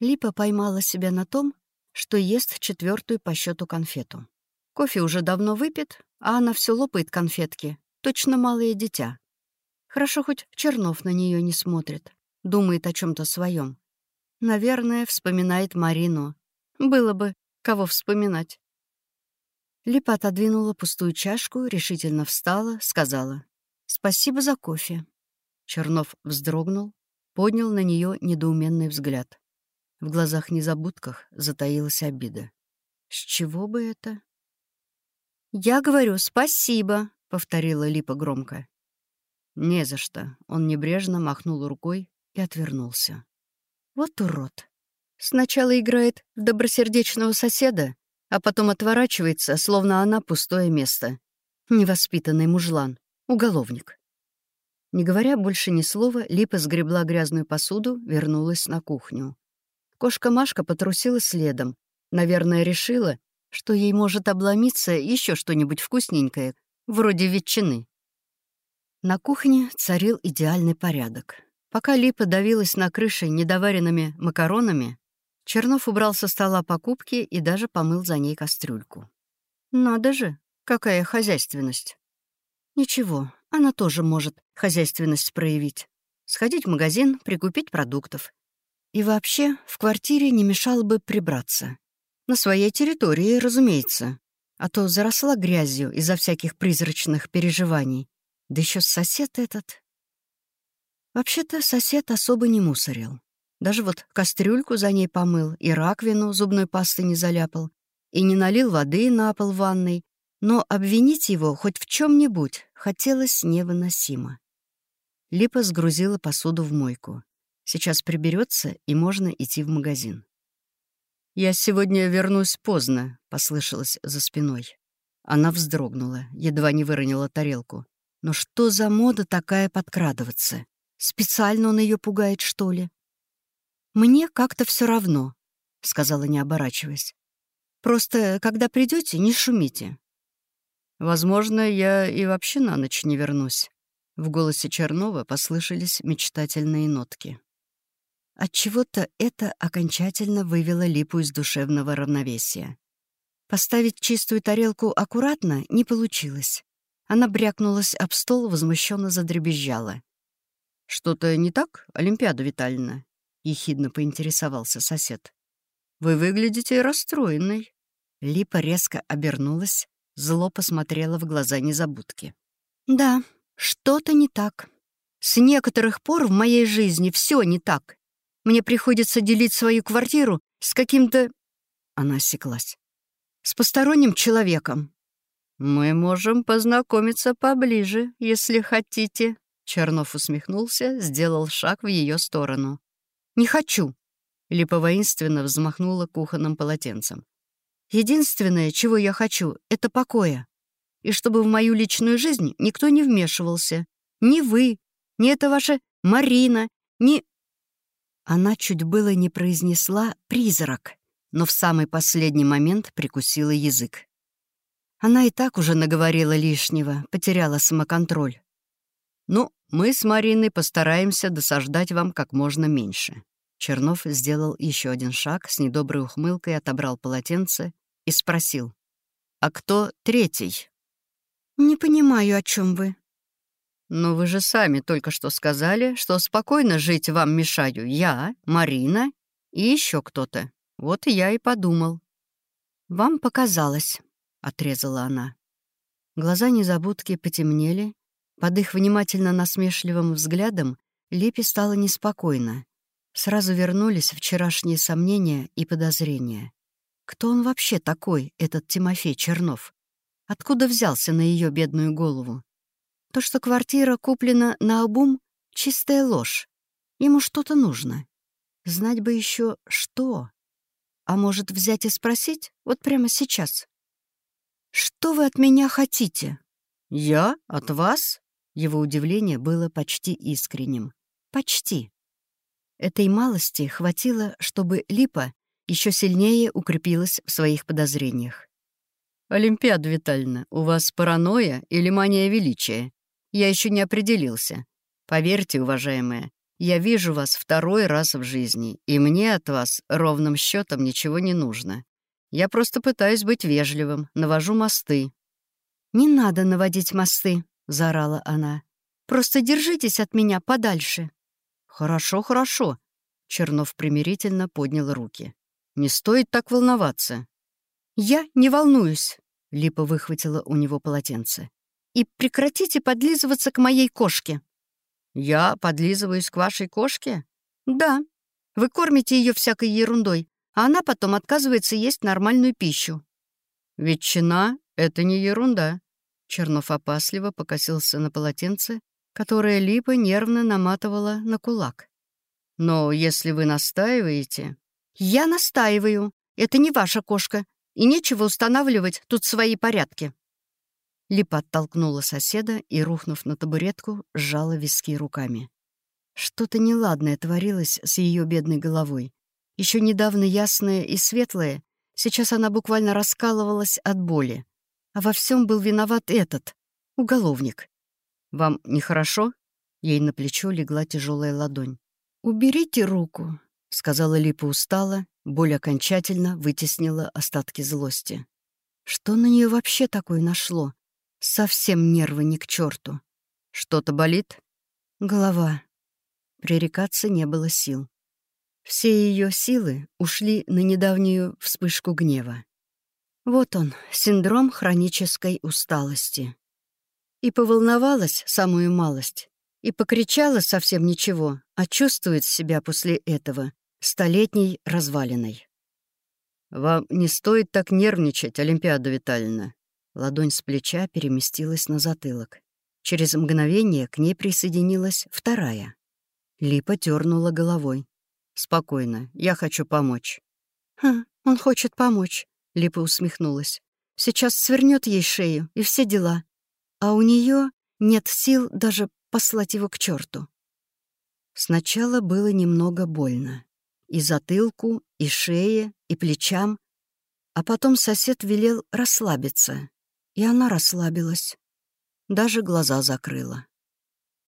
Липа поймала себя на том, что ест четвертую по счету конфету. Кофе уже давно выпит, а она все лопает конфетки. Точно малое дитя. Хорошо, хоть Чернов на нее не смотрит. Думает о чем то своем. Наверное, вспоминает Марину. Было бы, кого вспоминать. Липа отодвинула пустую чашку, решительно встала, сказала «Спасибо за кофе». Чернов вздрогнул, поднял на нее недоуменный взгляд. В глазах-незабудках затаилась обида. «С чего бы это?» «Я говорю спасибо», — повторила Липа громко. «Не за что». Он небрежно махнул рукой и отвернулся. «Вот урод. Сначала играет в добросердечного соседа, а потом отворачивается, словно она пустое место. Невоспитанный мужлан. Уголовник». Не говоря больше ни слова, Липа сгребла грязную посуду, вернулась на кухню. Кошка Машка потрусила следом. Наверное, решила, что ей может обломиться еще что-нибудь вкусненькое, вроде ветчины. На кухне царил идеальный порядок. Пока Липа давилась на крыше недоваренными макаронами, Чернов убрал со стола покупки и даже помыл за ней кастрюльку. Надо же, какая хозяйственность. Ничего, она тоже может хозяйственность проявить. Сходить в магазин, прикупить продуктов, и вообще, в квартире не мешало бы прибраться. На своей территории, разумеется. А то заросла грязью из-за всяких призрачных переживаний. Да еще сосед этот. Вообще-то сосед особо не мусорил. Даже вот кастрюльку за ней помыл, и раковину зубной пасты не заляпал, и не налил воды на пол ванной. Но обвинить его хоть в чем нибудь хотелось невыносимо. Липа сгрузила посуду в мойку. Сейчас приберется, и можно идти в магазин. «Я сегодня вернусь поздно», — послышалось за спиной. Она вздрогнула, едва не выронила тарелку. «Но что за мода такая подкрадываться? Специально он ее пугает, что ли?» «Мне как-то все равно», — сказала, не оборачиваясь. «Просто, когда придете, не шумите». «Возможно, я и вообще на ночь не вернусь». В голосе Чернова послышались мечтательные нотки. Отчего-то это окончательно вывело Липу из душевного равновесия. Поставить чистую тарелку аккуратно не получилось. Она брякнулась об стол, возмущенно задребезжала. «Что-то не так, Олимпиада Витальевна?» — ехидно поинтересовался сосед. «Вы выглядите расстроенной». Липа резко обернулась, зло посмотрела в глаза незабудки. «Да, что-то не так. С некоторых пор в моей жизни все не так. Мне приходится делить свою квартиру с каким-то...» Она осеклась. «С посторонним человеком». «Мы можем познакомиться поближе, если хотите». Чернов усмехнулся, сделал шаг в ее сторону. «Не хочу». Липа воинственно взмахнула кухонным полотенцем. «Единственное, чего я хочу, — это покоя. И чтобы в мою личную жизнь никто не вмешивался. Ни вы, ни эта ваша Марина, ни...» Она чуть было не произнесла «призрак», но в самый последний момент прикусила язык. Она и так уже наговорила лишнего, потеряла самоконтроль. «Ну, мы с Мариной постараемся досаждать вам как можно меньше». Чернов сделал еще один шаг, с недоброй ухмылкой отобрал полотенце и спросил. «А кто третий?» «Не понимаю, о чем вы», «Но вы же сами только что сказали, что спокойно жить вам мешаю я, Марина и еще кто-то. Вот я и подумал». «Вам показалось», — отрезала она. Глаза незабудки потемнели. Под их внимательно насмешливым взглядом Липе стало неспокойно. Сразу вернулись вчерашние сомнения и подозрения. Кто он вообще такой, этот Тимофей Чернов? Откуда взялся на ее бедную голову? То, что квартира куплена на обум — чистая ложь. Ему что-то нужно. Знать бы еще что. А может, взять и спросить? Вот прямо сейчас. «Что вы от меня хотите?» «Я? От вас?» Его удивление было почти искренним. «Почти». Этой малости хватило, чтобы Липа еще сильнее укрепилась в своих подозрениях. «Олимпиада Витальевна, у вас паранойя или мания величия? Я еще не определился. Поверьте, уважаемая, Я вижу вас второй раз в жизни, и мне от вас ровным счетом ничего не нужно. Я просто пытаюсь быть вежливым, навожу мосты». «Не надо наводить мосты», — заорала она. «Просто держитесь от меня подальше». «Хорошо, хорошо», — Чернов примирительно поднял руки. «Не стоит так волноваться». «Я не волнуюсь», — Липа выхватила у него полотенце. «И прекратите подлизываться к моей кошке». «Я подлизываюсь к вашей кошке?» «Да. Вы кормите ее всякой ерундой, а она потом отказывается есть нормальную пищу». «Ветчина — это не ерунда». Чернов опасливо покосился на полотенце, которое Липа нервно наматывала на кулак. «Но если вы настаиваете...» «Я настаиваю. Это не ваша кошка, и нечего устанавливать тут свои порядки». Липа оттолкнула соседа и, рухнув на табуретку, сжала виски руками. Что-то неладное творилось с ее бедной головой. Еще недавно ясная и светлая, сейчас она буквально раскалывалась от боли. А во всем был виноват этот, уголовник. «Вам нехорошо?» Ей на плечо легла тяжелая ладонь. «Уберите руку», — сказала Липа устало, боль окончательно вытеснила остатки злости. Что на нее вообще такое нашло? Совсем нервы не к черту. Что-то болит? Голова. Пререкаться не было сил. Все ее силы ушли на недавнюю вспышку гнева. Вот он, синдром хронической усталости. И поволновалась самую малость, и покричала совсем ничего, а чувствует себя после этого столетней развалиной. «Вам не стоит так нервничать, Олимпиада Витальевна», Ладонь с плеча переместилась на затылок. Через мгновение к ней присоединилась вторая. Липа дернула головой. «Спокойно, я хочу помочь». «Хм, он хочет помочь», — Липа усмехнулась. «Сейчас свернет ей шею и все дела. А у нее нет сил даже послать его к черту. Сначала было немного больно. И затылку, и шее, и плечам. А потом сосед велел расслабиться. И она расслабилась. Даже глаза закрыла.